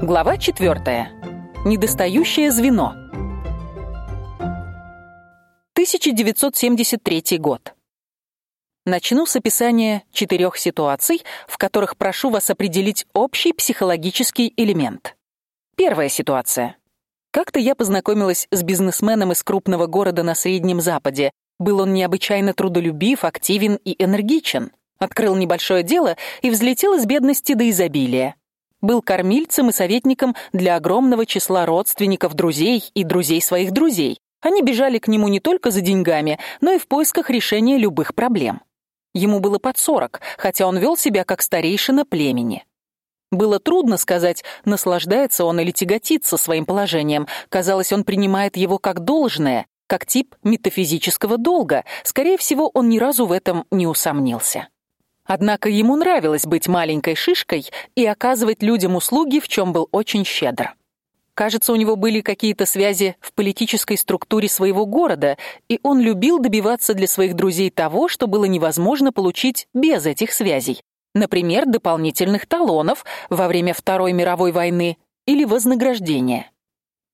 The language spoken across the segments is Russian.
Глава 4. Недостающее звено. 1973 год. Начну с описания четырех ситуаций, в которых прошу вас определить общий психологический элемент. Первая ситуация. Как-то я познакомилась с бизнесменом из крупного города на Среднем Западе. Был он необычайно трудолюбив, активен и энергичен. Открыл небольшое дело и взлетел из бедности до изобилия был кормильцем и советником для огромного числа родственников, друзей и друзей своих друзей. Они бежали к нему не только за деньгами, но и в поисках решения любых проблем. Ему было под сорок, хотя он вел себя как старейшина племени. Было трудно сказать, наслаждается он или тяготится своим положением. Казалось, он принимает его как должное, как тип метафизического долга. Скорее всего, он ни разу в этом не усомнился. Однако ему нравилось быть маленькой шишкой и оказывать людям услуги, в чем был очень щедр. Кажется, у него были какие-то связи в политической структуре своего города, и он любил добиваться для своих друзей того, что было невозможно получить без этих связей. Например, дополнительных талонов во время Второй мировой войны или вознаграждения.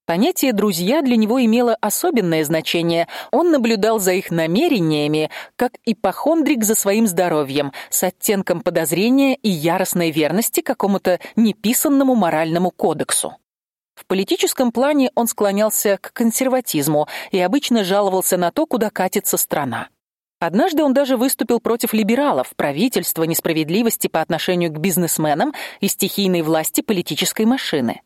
Понятие друзья для него имело особенное значение. Он наблюдал за их намерениями, как ипохондрик за своим здоровьем, с оттенком подозрения и яростной верности какому-то неписанному моральному кодексу. В политическом плане он склонялся к консерватизму и обычно жаловался на то, куда катится страна. Однажды он даже выступил против либералов, правительства, несправедливости по отношению к бизнесменам и стихийной власти политической машины.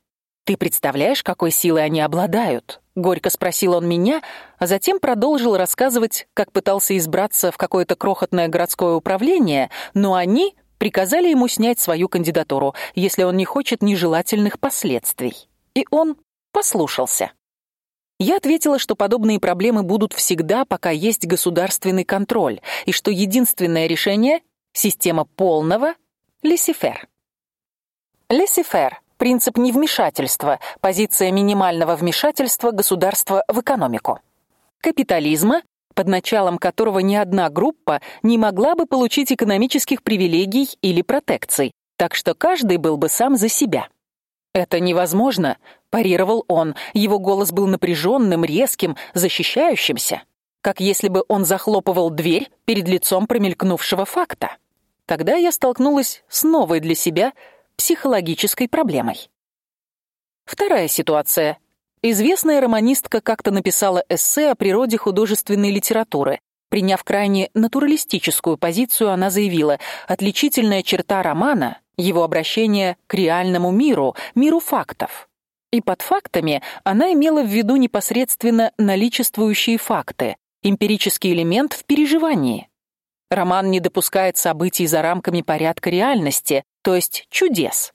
Ты представляешь, какой силой они обладают? Горько спросил он меня, а затем продолжил рассказывать, как пытался избраться в какое-то крохотное городское управление, но они приказали ему снять свою кандидатуру, если он не хочет нежелательных последствий. И он послушался. Я ответила, что подобные проблемы будут всегда, пока есть государственный контроль, и что единственное решение система полного лесифер. Лесифер принцип невмешательства, позиция минимального вмешательства государства в экономику. Капитализма, под началом которого ни одна группа не могла бы получить экономических привилегий или протекций, так что каждый был бы сам за себя. Это невозможно, парировал он. Его голос был напряженным, резким, защищающимся, как если бы он захлопывал дверь перед лицом промелькнувшего факта. Тогда я столкнулась с новой для себя психологической проблемой. Вторая ситуация. Известная романистка как-то написала эссе о природе художественной литературы. Приняв крайне натуралистическую позицию, она заявила: отличительная черта романа его обращение к реальному миру, миру фактов. И под фактами она имела в виду непосредственно наличествующие факты, эмпирический элемент в переживании. Роман не допускает событий за рамками порядка реальности, то есть чудес.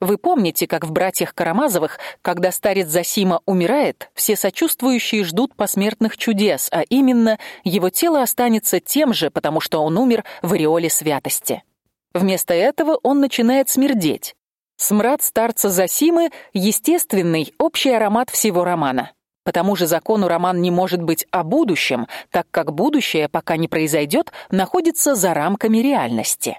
Вы помните, как в Братьях Карамазовых, когда старец Засима умирает, все сочувствующие ждут посмертных чудес, а именно его тело останется тем же, потому что он умер в ореоле святости. Вместо этого он начинает смердеть. Смрад старца Засимы естественный общий аромат всего романа. По тому же закону роман не может быть о будущем, так как будущее, пока не произойдет, находится за рамками реальности.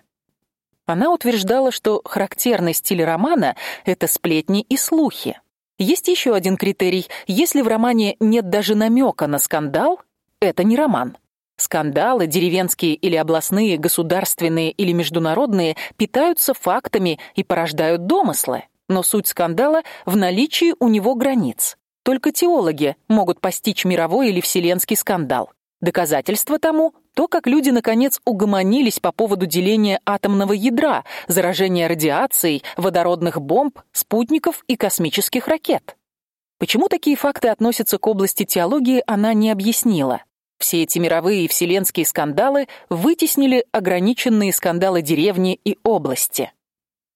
Она утверждала, что характерный стиль романа это сплетни и слухи. Есть еще один критерий: если в романе нет даже намека на скандал, это не роман. Скандалы, деревенские или областные, государственные или международные, питаются фактами и порождают домыслы. Но суть скандала в наличии у него границ. Только теологи могут постичь мировой или вселенский скандал. Доказательство тому то, как люди наконец угомонились по поводу деления атомного ядра, заражения радиацией, водородных бомб, спутников и космических ракет. Почему такие факты относятся к области теологии, она не объяснила. Все эти мировые и вселенские скандалы вытеснили ограниченные скандалы деревни и области.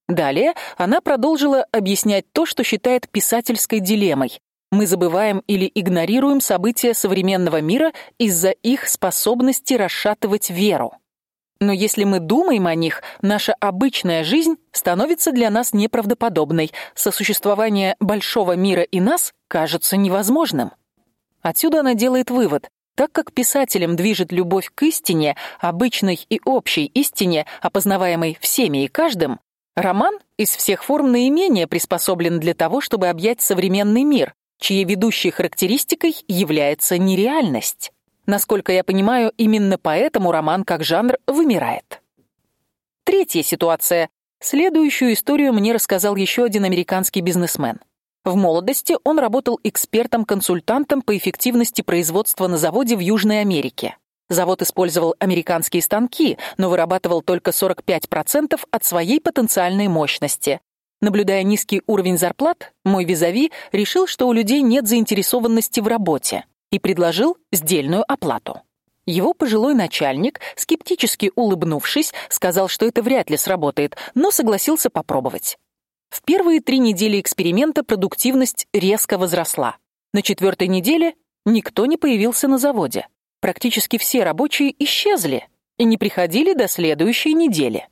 Далее она продолжила объяснять то, что считает писательской дилеммой, мы забываем или игнорируем события современного мира из-за их способности расшатывать веру. Но если мы думаем о них, наша обычная жизнь становится для нас неправдоподобной. Сосуществование большого мира и нас кажется невозможным. Отсюда она делает вывод: так как писателем движет любовь к истине, обычной и общей истине, опознаваемой всеми и каждым, Роман из всех форм наименее приспособлен для того, чтобы объять современный мир, чьей ведущей характеристикой является нереальность. Насколько я понимаю, именно поэтому роман как жанр вымирает. Третья ситуация. Следующую историю мне рассказал еще один американский бизнесмен. В молодости он работал экспертом-консультантом по эффективности производства на заводе в Южной Америке. Завод использовал американские станки, но вырабатывал только 45% от своей потенциальной мощности. Наблюдая низкий уровень зарплат, мой визави решил, что у людей нет заинтересованности в работе и предложил сдельную оплату. Его пожилой начальник, скептически улыбнувшись, сказал, что это вряд ли сработает, но согласился попробовать. В первые три недели эксперимента продуктивность резко возросла. На четвертой неделе никто не появился на заводе. Практически все рабочие исчезли и не приходили до следующей недели.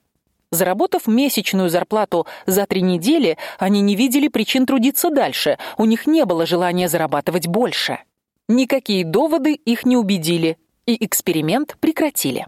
Заработав месячную зарплату за три недели, они не видели причин трудиться дальше. У них не было желания зарабатывать больше. Никакие доводы их не убедили, и эксперимент прекратили.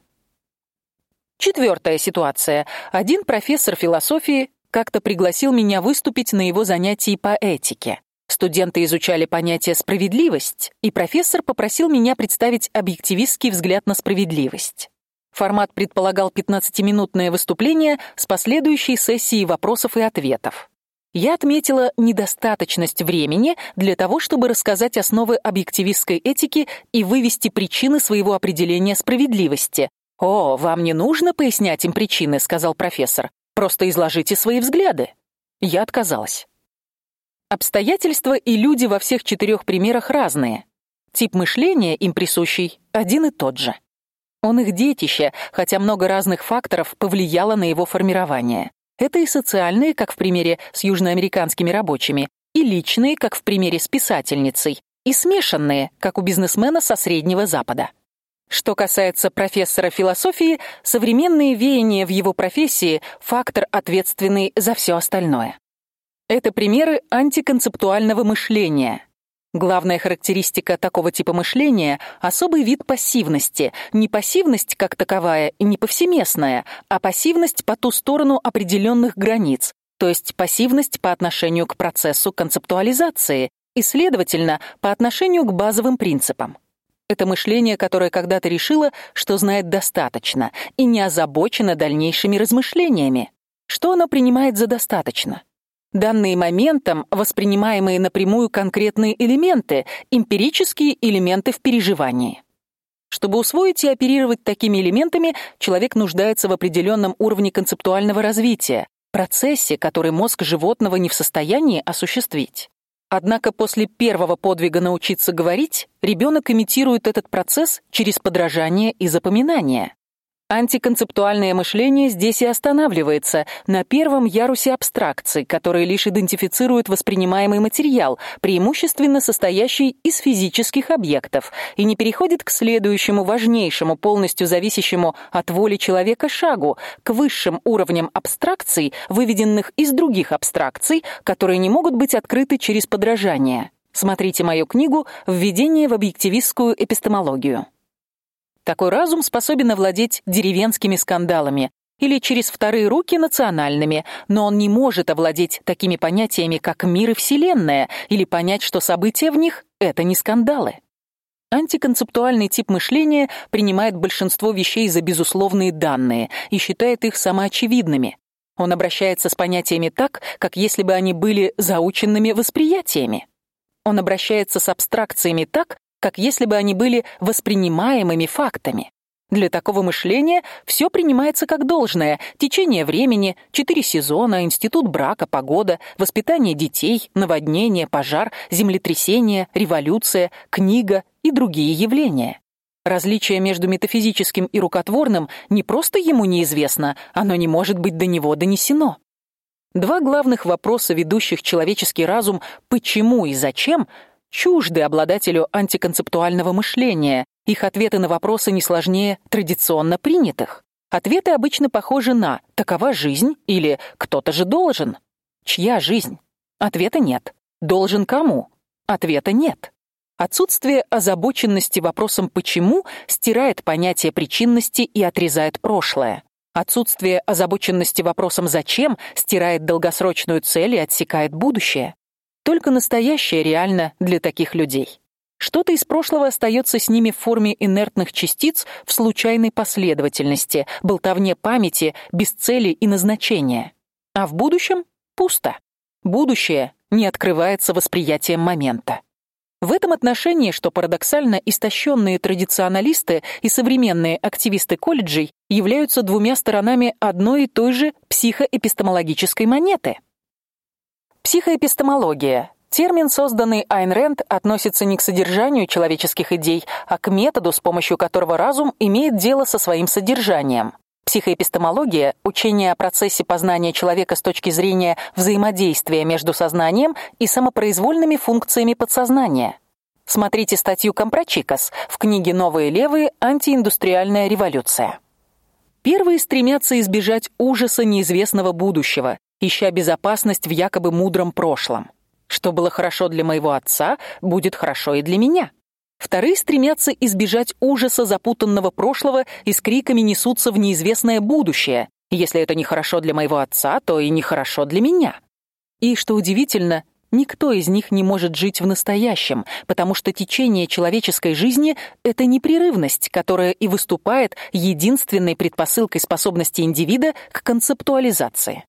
Четвертая ситуация. Один профессор философии как-то пригласил меня выступить на его занятии по этике. Студенты изучали понятие справедливость, и профессор попросил меня представить объективистский взгляд на справедливость. Формат предполагал 15-минутное выступление с последующей сессией вопросов и ответов. Я отметила недостаточность времени для того, чтобы рассказать основы объективистской этики и вывести причины своего определения справедливости. О, вам не нужно пояснять им причины, сказал профессор. Просто изложите свои взгляды. Я отказалась. Обстоятельства и люди во всех четырех примерах разные. Тип мышления им присущий один и тот же. Он их детище, хотя много разных факторов повлияло на его формирование. Это и социальные, как в примере с южноамериканскими рабочими, и личные, как в примере с писательницей, и смешанные, как у бизнесмена со Среднего Запада. Что касается профессора философии, современные веяния в его профессии фактор ответственный за все остальное. Это примеры антиконцептуального мышления. Главная характеристика такого типа мышления особый вид пассивности, не пассивность как таковая и не повсеместная, а пассивность по ту сторону определенных границ, то есть пассивность по отношению к процессу концептуализации и, следовательно, по отношению к базовым принципам. Это мышление, которое когда-то решило, что знает достаточно и не озабочено дальнейшими размышлениями. Что оно принимает за достаточно? Данные моментом воспринимаемые напрямую конкретные элементы, эмпирические элементы в переживании. Чтобы усвоить и оперировать такими элементами, человек нуждается в определенном уровне концептуального развития, процессе, который мозг животного не в состоянии осуществить. Однако после первого подвига научиться говорить, ребенок имитирует этот процесс через подражание и запоминание. Антиконцептуальное мышление здесь и останавливается на первом ярусе абстракции, который лишь идентифицирует воспринимаемый материал, преимущественно состоящий из физических объектов, и не переходит к следующему важнейшему, полностью зависящему от воли человека шагу, к высшим уровням абстракций, выведенных из других абстракций, которые не могут быть открыты через подражание. Смотрите мою книгу Введение в объективистскую эпистемологию. Такой разум способен овладеть деревенскими скандалами или через вторые руки национальными, но он не может овладеть такими понятиями, как мир и вселенная, или понять, что события в них это не скандалы. Антиконцептуальный тип мышления принимает большинство вещей за безусловные данные и считает их самоочевидными. Он обращается с понятиями так, как если бы они были заученными восприятиями. Он обращается с абстракциями так, как если бы они были воспринимаемыми фактами. Для такого мышления все принимается как должное: течение времени, четыре сезона, институт брака, погода, воспитание детей, наводнение, пожар, землетрясение, революция, книга и другие явления. Различие между метафизическим и рукотворным не просто ему неизвестно, оно не может быть до него донесено. Два главных вопроса, ведущих человеческий разум: почему и зачем, чужды обладателю антиконцептуального мышления. Их ответы на вопросы не сложнее традиционно принятых. Ответы обычно похожи на такова жизнь или кто-то же должен. Чья жизнь? Ответа нет. Должен кому? Ответа нет. Отсутствие озабоченности вопросом почему стирает понятие причинности и отрезает прошлое. Отсутствие озабоченности вопросом «зачем» стирает долгосрочную цель и отсекает будущее. Только настоящее реально для таких людей. Что-то из прошлого остается с ними в форме инертных частиц в случайной последовательности, болтовне памяти, без цели и назначения. А в будущем пусто. Будущее не открывается восприятием момента. В этом отношении, что парадоксально, истощенные традиционалисты и современные активисты колледжей являются двумя сторонами одной и той же психоэпистемологической монеты. Психоэпистемология Термин, созданный Айн Рэнд, относится не к содержанию человеческих идей, а к методу, с помощью которого разум имеет дело со своим содержанием. Психоэпистемология учение о процессе познания человека с точки зрения взаимодействия между сознанием и самопроизвольными функциями подсознания. Смотрите статью Компрочикас в книге Новые левые. Антииндустриальная революция. Первые стремятся избежать ужаса неизвестного будущего, ища безопасность в якобы мудром прошлом. Что было хорошо для моего отца, будет хорошо и для меня. Вторые стремятся избежать ужаса запутанного прошлого и с криками несутся в неизвестное будущее. Если это не хорошо для моего отца, то и не хорошо для меня. И что удивительно, никто из них не может жить в настоящем, потому что течение человеческой жизни это непрерывность, которая и выступает единственной предпосылкой способности индивида к концептуализации.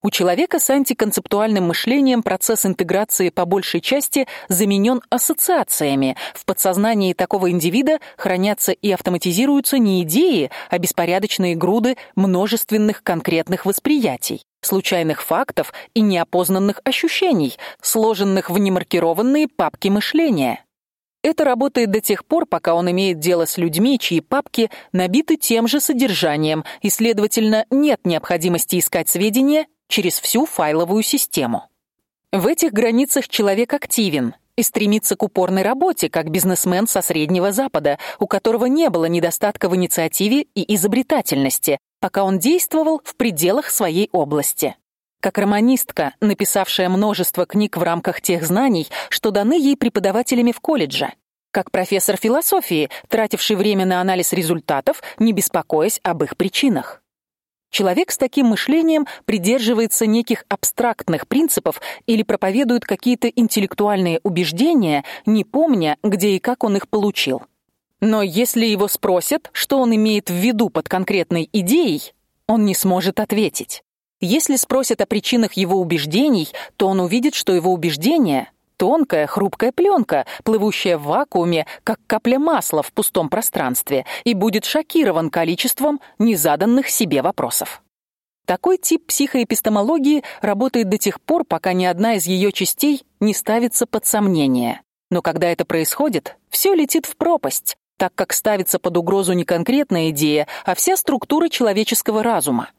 У человека с антиконцептуальным мышлением процесс интеграции по большей части заменен ассоциациями. В подсознании такого индивида хранятся и автоматизируются не идеи, а беспорядочные груды множественных конкретных восприятий, случайных фактов и неопознанных ощущений, сложенных в немаркированные папки мышления. Это работает до тех пор, пока он имеет дело с людьми, чьи папки набиты тем же содержанием, и, следовательно, нет необходимости искать сведения через всю файловую систему. В этих границах человек активен и стремится к упорной работе, как бизнесмен со Среднего Запада, у которого не было недостатка в инициативе и изобретательности, пока он действовал в пределах своей области. Как романистка, написавшая множество книг в рамках тех знаний, что даны ей преподавателями в колледже. Как профессор философии, тративший время на анализ результатов, не беспокоясь об их причинах. Человек с таким мышлением придерживается неких абстрактных принципов или проповедует какие-то интеллектуальные убеждения, не помня, где и как он их получил. Но если его спросят, что он имеет в виду под конкретной идеей, он не сможет ответить. Если спросят о причинах его убеждений, то он увидит, что его убеждения тонкая, хрупкая пленка, плывущая в вакууме, как капля масла в пустом пространстве, и будет шокирован количеством незаданных себе вопросов. Такой тип психоэпистемологии работает до тех пор, пока ни одна из ее частей не ставится под сомнение. Но когда это происходит, все летит в пропасть, так как ставится под угрозу не конкретная идея, а вся структура человеческого разума.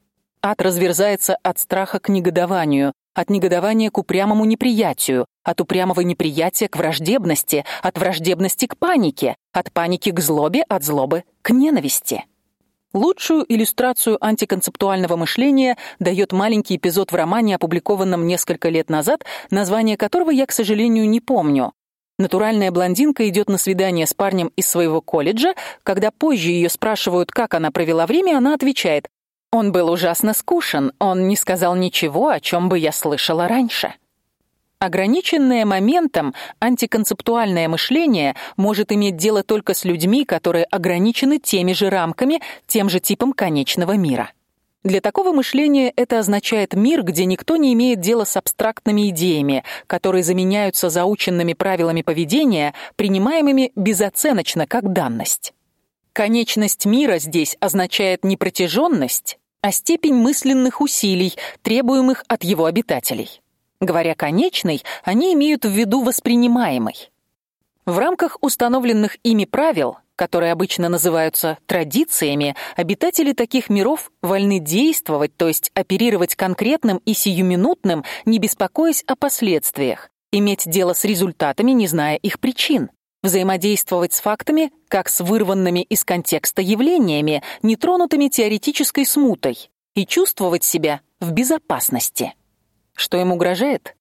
Ад разверзается от страха к негодованию, от негодования к упрямому неприятию, от упрямого неприятия к враждебности, от враждебности к панике, от паники к злобе, от злобы к ненависти. Лучшую иллюстрацию антиконцептуального мышления дает маленький эпизод в романе, опубликованном несколько лет назад, название которого я, к сожалению, не помню. Натуральная блондинка идет на свидание с парнем из своего колледжа, когда позже ее спрашивают, как она провела время, она отвечает: он был ужасно скучен, он не сказал ничего, о чем бы я слышала раньше. Ограниченное моментом антиконцептуальное мышление может иметь дело только с людьми, которые ограничены теми же рамками, тем же типом конечного мира. Для такого мышления это означает мир, где никто не имеет дела с абстрактными идеями, которые заменяются заученными правилами поведения, принимаемыми безоценочно как данность. Конечность мира здесь означает не протяженность, а степень мысленных усилий, требуемых от его обитателей. Говоря конечный, они имеют в виду воспринимаемый. В рамках установленных ими правил, которые обычно называются традициями, обитатели таких миров вольны действовать, то есть оперировать конкретным и сиюминутным, не беспокоясь о последствиях, иметь дело с результатами, не зная их причин взаимодействовать с фактами, как с вырванными из контекста явлениями, нетронутыми теоретической смутой, и чувствовать себя в безопасности. Что им угрожает?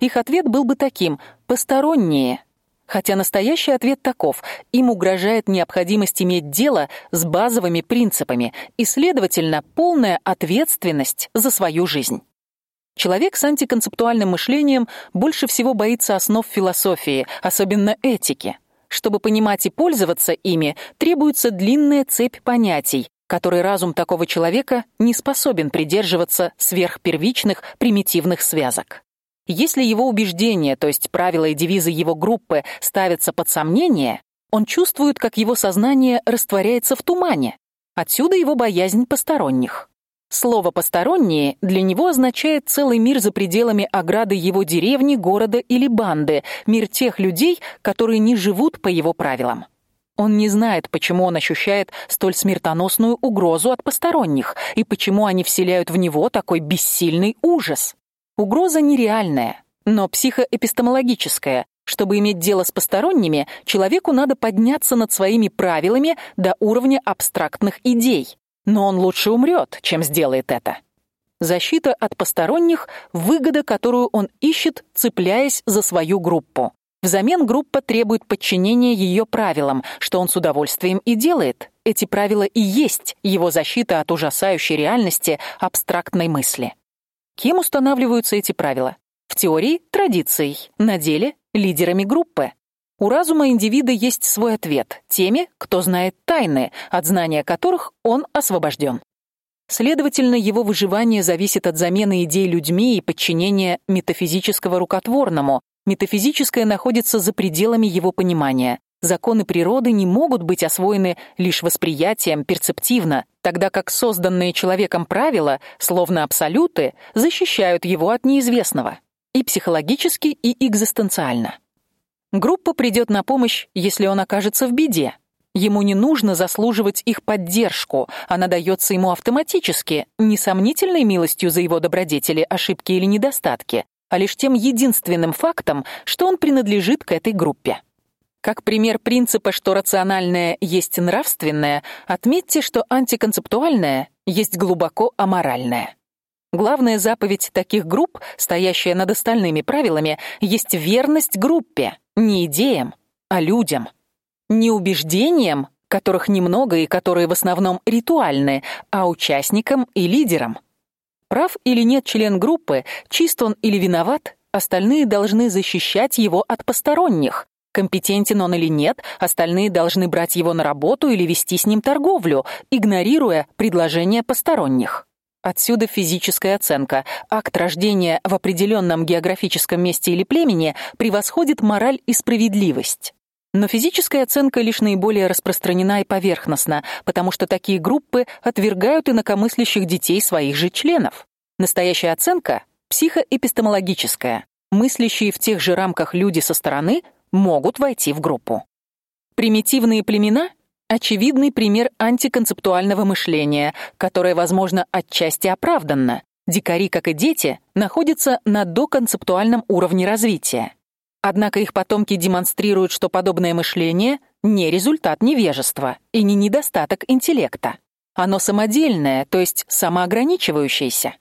Их ответ был бы таким: посторонние. Хотя настоящий ответ таков: им угрожает необходимость иметь дело с базовыми принципами и, следовательно, полная ответственность за свою жизнь. Человек с антиконцептуальным мышлением больше всего боится основ философии, особенно этики. Чтобы понимать и пользоваться ими, требуется длинная цепь понятий, которой разум такого человека не способен придерживаться сверхпервичных примитивных связок. Если его убеждения, то есть правила и девизы его группы, ставятся под сомнение, он чувствует, как его сознание растворяется в тумане. Отсюда его боязнь посторонних. Слово посторонние для него означает целый мир за пределами ограды его деревни, города или банды, мир тех людей, которые не живут по его правилам. Он не знает, почему он ощущает столь смертоносную угрозу от посторонних и почему они вселяют в него такой бессильный ужас. Угроза нереальная, но психоэпистемологическая. Чтобы иметь дело с посторонними, человеку надо подняться над своими правилами до уровня абстрактных идей. Но он лучше умрет, чем сделает это. Защита от посторонних выгода, которую он ищет, цепляясь за свою группу. Взамен группа требует подчинения ее правилам, что он с удовольствием и делает. Эти правила и есть его защита от ужасающей реальности абстрактной мысли. Кем устанавливаются эти правила? В теории традицией, на деле лидерами группы. У разума индивида есть свой ответ теми, кто знает тайны, от знания которых он освобожден. Следовательно, его выживание зависит от замены идей людьми и подчинения метафизического рукотворному. Метафизическое находится за пределами его понимания. Законы природы не могут быть освоены лишь восприятием перцептивно, тогда как созданные человеком правила, словно абсолюты, защищают его от неизвестного и психологически, и экзистенциально. Группа придет на помощь, если он окажется в беде. Ему не нужно заслуживать их поддержку, она дается ему автоматически, не сомнительной милостью за его добродетели, ошибки или недостатки, а лишь тем единственным фактом, что он принадлежит к этой группе. Как пример принципа, что рациональное есть нравственное, отметьте, что антиконцептуальное есть глубоко аморальное. Главная заповедь таких групп, стоящая над остальными правилами, есть верность группе, не идеям, а людям. Не убеждениям, которых немного и которые в основном ритуальные, а участникам и лидерам. Прав или нет член группы, чист он или виноват, остальные должны защищать его от посторонних. Компетентен он или нет, остальные должны брать его на работу или вести с ним торговлю, игнорируя предложения посторонних. Отсюда физическая оценка. Акт рождения в определенном географическом месте или племени превосходит мораль и справедливость. Но физическая оценка лишь наиболее распространена и поверхностна, потому что такие группы отвергают инакомыслящих детей своих же членов. Настоящая оценка психоэпистемологическая. Мыслящие в тех же рамках люди со стороны могут войти в группу. Примитивные племена очевидный пример антиконцептуального мышления, которое, возможно, отчасти оправданно. Дикари, как и дети, находятся на доконцептуальном уровне развития. Однако их потомки демонстрируют, что подобное мышление не результат невежества и не недостаток интеллекта. Оно самодельное, то есть самоограничивающееся.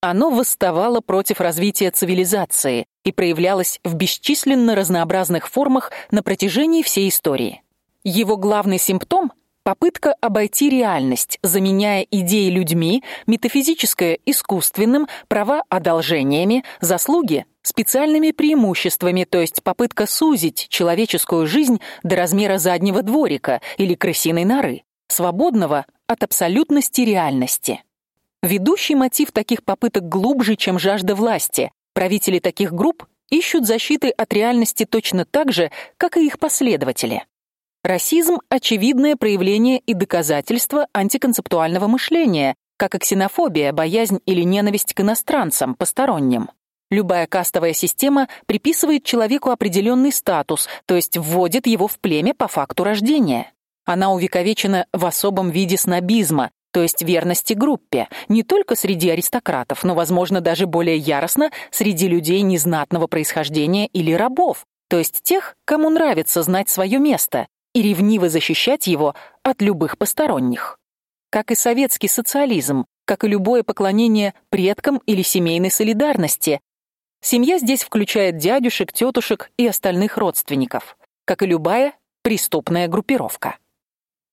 Оно восставало против развития цивилизации и проявлялось в бесчисленно разнообразных формах на протяжении всей истории. Его главный симптом попытка обойти реальность, заменяя идеи людьми, метафизическое искусственным, права одолжениями, заслуги специальными преимуществами, то есть попытка сузить человеческую жизнь до размера заднего дворика или крысиной норы, свободного от абсолютности реальности. Ведущий мотив таких попыток глубже, чем жажда власти. Правители таких групп ищут защиты от реальности точно так же, как и их последователи. Расизм очевидное проявление и доказательство антиконцептуального мышления, как и ксенофобия, боязнь или ненависть к иностранцам, посторонним. Любая кастовая система приписывает человеку определенный статус, то есть вводит его в племя по факту рождения. Она увековечена в особом виде снобизма, то есть верности группе, не только среди аристократов, но, возможно, даже более яростно среди людей незнатного происхождения или рабов, то есть тех, кому нравится знать свое место, и ревниво защищать его от любых посторонних. Как и советский социализм, как и любое поклонение предкам или семейной солидарности, семья здесь включает дядюшек, тетушек и остальных родственников. как и любая преступная группировка.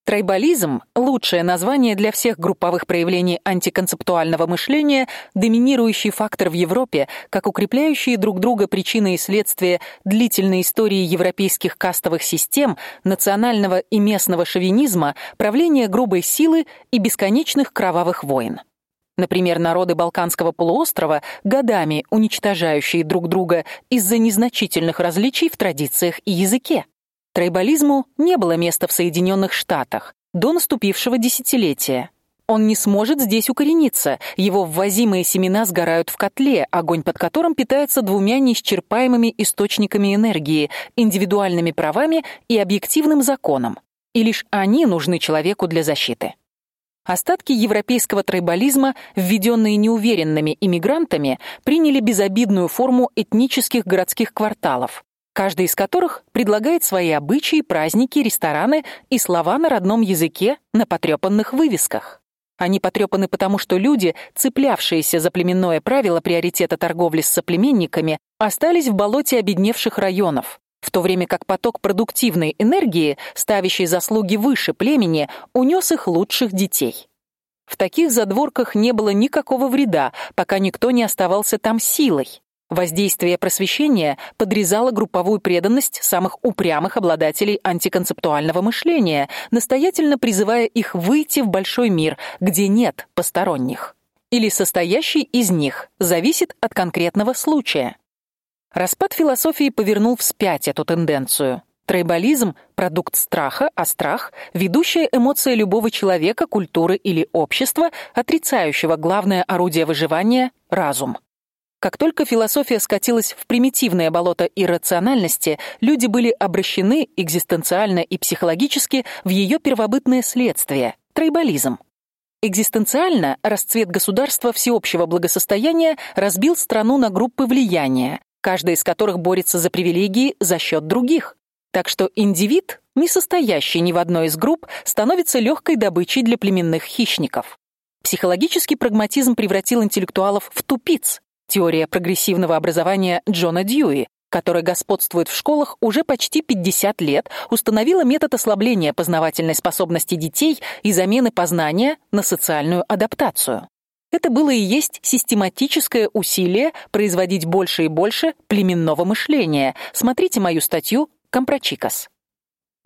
Трайбализм лучшее название для всех групповых проявлений антиконцептуального мышления, доминирующий фактор в Европе, как укрепляющие друг друга причины и следствия длительной истории европейских кастовых систем, национального и местного шовинизма, правления грубой силы и бесконечных кровавых войн. Например, народы Балканского полуострова, годами уничтожающие друг друга из-за незначительных различий в традициях и языке. Трайбализму не было места в Соединенных Штатах до наступившего десятилетия. Он не сможет здесь укорениться. Его ввозимые семена сгорают в котле, огонь под которым питается двумя неисчерпаемыми источниками энергии: индивидуальными правами и объективным законом. И лишь они нужны человеку для защиты. Остатки европейского трайбализма, введенные неуверенными иммигрантами, приняли безобидную форму этнических городских кварталов, каждый из которых предлагает свои обычаи, праздники, рестораны и слова на родном языке на потрепанных вывесках. Они потрепаны потому, что люди, цеплявшиеся за племенное правило приоритета торговли с соплеменниками, остались в болоте обедневших районов, в то время как поток продуктивной энергии, ставящий заслуги выше племени, унес их лучших детей. В таких задворках не было никакого вреда, пока никто не оставался там силой. Воздействие просвещения подрезало групповую преданность самых упрямых обладателей антиконцептуального мышления, настоятельно призывая их выйти в большой мир, где нет посторонних. Или состоящий из них зависит от конкретного случая. Распад философии повернул вспять эту тенденцию. Трайбализм продукт страха, а страх ведущая эмоция любого человека, культуры или общества, отрицающего главное орудие выживания разум. Как только философия скатилась в примитивное болото иррациональности, люди были обращены экзистенциально и психологически в ее первобытное следствие трайбализм. Экзистенциально расцвет государства всеобщего благосостояния разбил страну на группы влияния, каждая из которых борется за привилегии за счет других. Так что индивид, не состоящий ни в одной из групп, становится легкой добычей для племенных хищников. Психологический прагматизм превратил интеллектуалов в тупиц. Теория прогрессивного образования Джона Дьюи, которая господствует в школах уже почти 50 лет, установила метод ослабления познавательной способности детей и замены познания на социальную адаптацию. Это было и есть систематическое усилие производить больше и больше племенного мышления. Смотрите мою статью Компрочикос.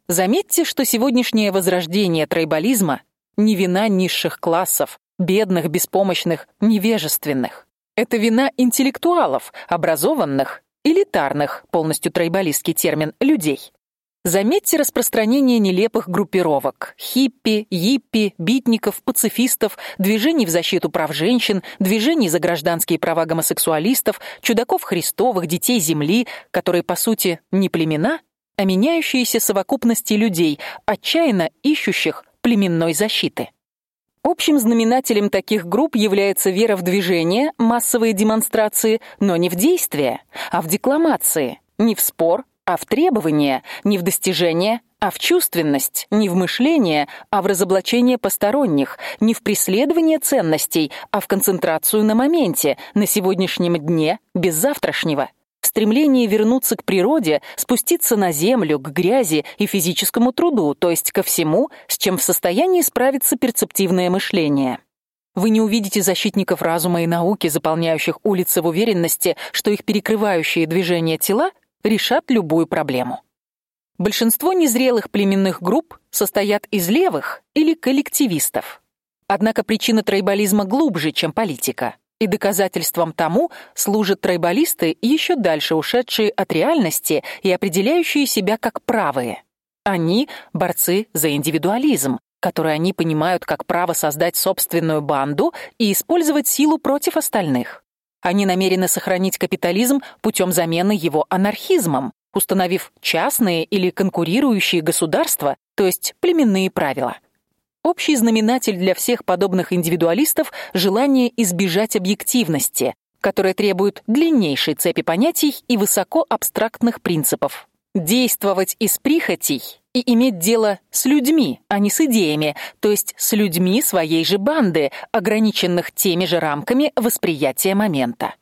Заметьте, что сегодняшнее возрождение трайбализма не вина низших классов, бедных, беспомощных, невежественных. Это вина интеллектуалов, образованных, элитарных, полностью трайбалистский термин, людей. Заметьте распространение нелепых группировок: хиппи, йиппи, битников, пацифистов, движений в защиту прав женщин, движений за гражданские права гомосексуалистов, чудаков христовых, детей земли, которые по сути не племена, а меняющиеся совокупности людей, отчаянно ищущих племенной защиты. Общим знаменателем таких групп является вера в движение, массовые демонстрации, но не в действие, а в декламации, не в спор, а в требование, не в достижение, а в чувственность, не в мышление, а в разоблачение посторонних, не в преследование ценностей, а в концентрацию на моменте, на сегодняшнем дне, без завтрашнего. В стремлении вернуться к природе, спуститься на землю, к грязи и физическому труду, то есть ко всему, с чем в состоянии справиться перцептивное мышление. Вы не увидите защитников разума и науки, заполняющих улицы в уверенности, что их перекрывающие движения тела решат любую проблему. Большинство незрелых племенных групп состоят из левых или коллективистов. Однако причина тройболизма глубже, чем политика, и доказательством тому служат тройболисты, еще дальше ушедшие от реальности и определяющие себя как правые. Они борцы за индивидуализм, который они понимают как право создать собственную банду и использовать силу против остальных. Они намерены сохранить капитализм путем замены его анархизмом, установив частные или конкурирующие государства, то есть племенные правила. Общий знаменатель для всех подобных индивидуалистов желание избежать объективности, которая требует длиннейшей цепи понятий и высоко абстрактных принципов. Действовать из прихотей и иметь дело с людьми, а не с идеями, то есть с людьми своей же банды, ограниченных теми же рамками восприятия момента.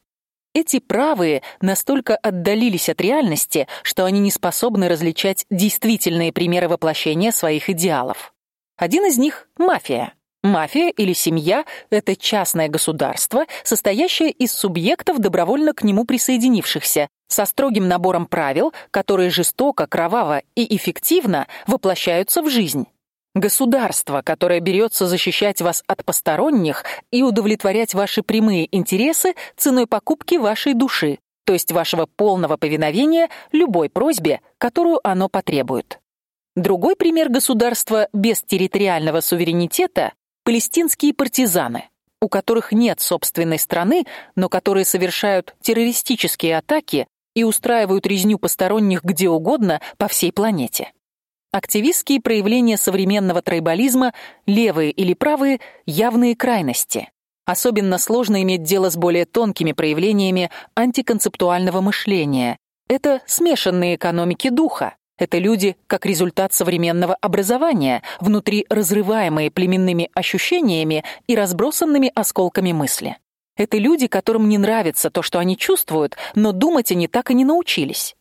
Эти правые настолько отдалились от реальности, что они не способны различать действительные примеры воплощения своих идеалов. Один из них мафия. Мафия или семья это частное государство, состоящее из субъектов, добровольно к нему присоединившихся, со строгим набором правил, которые жестоко, кроваво и эффективно воплощаются в жизнь. Государство, которое берется защищать вас от посторонних и удовлетворять ваши прямые интересы ценой покупки вашей души, то есть вашего полного повиновения любой просьбе, которую оно потребует. Другой пример государства без территориального суверенитета палестинские партизаны, у которых нет собственной страны, но которые совершают террористические атаки и устраивают резню посторонних где угодно по всей планете. Активистские проявления современного тройболизма, левые или правые, явные крайности. Особенно сложно иметь дело с более тонкими проявлениями антиконцептуального мышления. Это смешанные экономики духа. Это люди, как результат современного образования, внутри разрываемые племенными ощущениями и разбросанными осколками мысли. Это люди, которым не нравится то, что они чувствуют, но думать они так и не научились.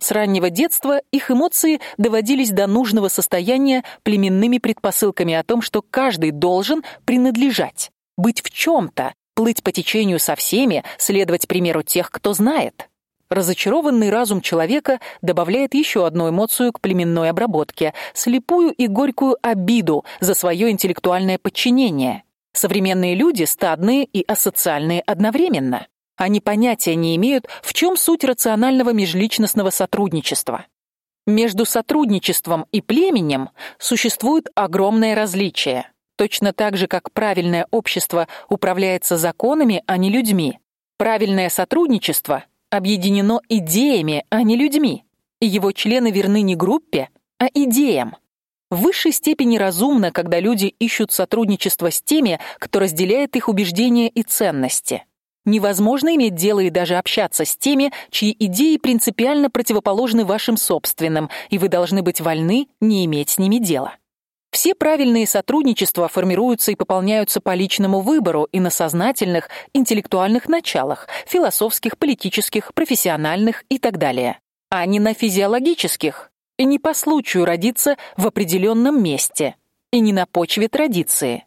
С раннего детства их эмоции доводились до нужного состояния племенными предпосылками о том, что каждый должен принадлежать, быть в чем то плыть по течению со всеми, следовать примеру тех, кто знает. Разочарованный разум человека добавляет еще одну эмоцию к племенной обработке слепую и горькую обиду за свое интеллектуальное подчинение. Современные люди стадные и асоциальные одновременно. Они понятия не имеют, в чем суть рационального межличностного сотрудничества. Между сотрудничеством и племенем существует огромное различие. Точно так же, как правильное общество управляется законами, а не людьми. Правильное сотрудничество объединено идеями, а не людьми. И его члены верны не группе, а идеям. В высшей степени разумно, когда люди ищут сотрудничество с теми, кто разделяет их убеждения и ценности. Невозможно иметь дело и даже общаться с теми, чьи идеи принципиально противоположны вашим собственным, и вы должны быть вольны не иметь с ними дела. Все правильные сотрудничества формируются и пополняются по личному выбору и на сознательных, интеллектуальных началах, философских, политических, профессиональных и так далее, а не на физиологических, и не по случаю родиться в определенном месте, и не на почве традиции.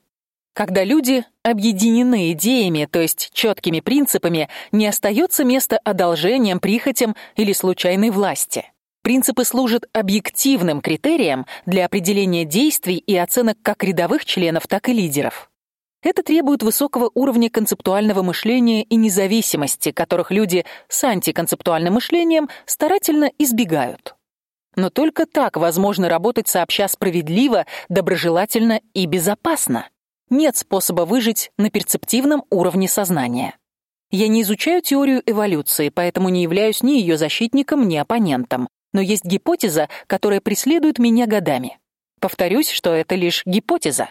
Когда люди объединены идеями, то есть четкими принципами, не остается места одолжениям, прихотям или случайной власти. Принципы служат объективным критерием для определения действий и оценок как рядовых членов, так и лидеров. Это требует высокого уровня концептуального мышления и независимости, которых люди с антиконцептуальным мышлением старательно избегают. Но только так возможно работать сообща справедливо, доброжелательно и безопасно. Нет способа выжить на перцептивном уровне сознания. Я не изучаю теорию эволюции, поэтому не являюсь ни ее защитником, ни оппонентом, но есть гипотеза, которая преследует меня годами. Повторюсь, что это лишь гипотеза.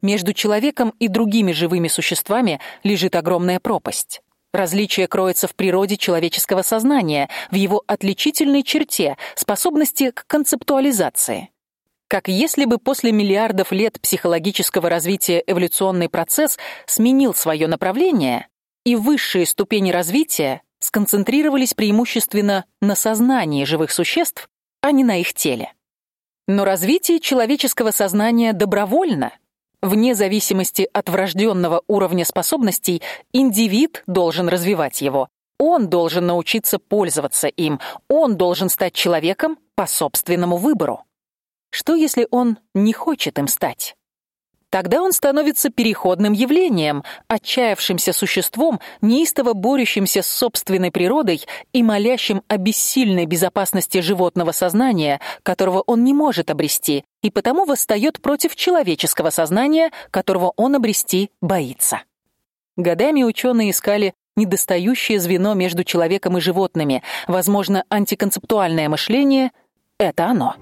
Между человеком и другими живыми существами лежит огромная пропасть. Различие кроется в природе человеческого сознания, в его отличительной черте способности к концептуализации как если бы после миллиардов лет психологического развития эволюционный процесс сменил свое направление, и высшие ступени развития сконцентрировались преимущественно на сознании живых существ, а не на их теле. Но развитие человеческого сознания добровольно. Вне зависимости от врожденного уровня способностей, индивид должен развивать его. Он должен научиться пользоваться им. Он должен стать человеком по собственному выбору. Что если он не хочет им стать? Тогда он становится переходным явлением, отчаявшимся существом, неистово борющимся с собственной природой и молящим о бессильной безопасности животного сознания, которого он не может обрести, и потому восстает против человеческого сознания, которого он обрести боится. Годами ученые искали недостающее звено между человеком и животными. Возможно, антиконцептуальное мышление это оно.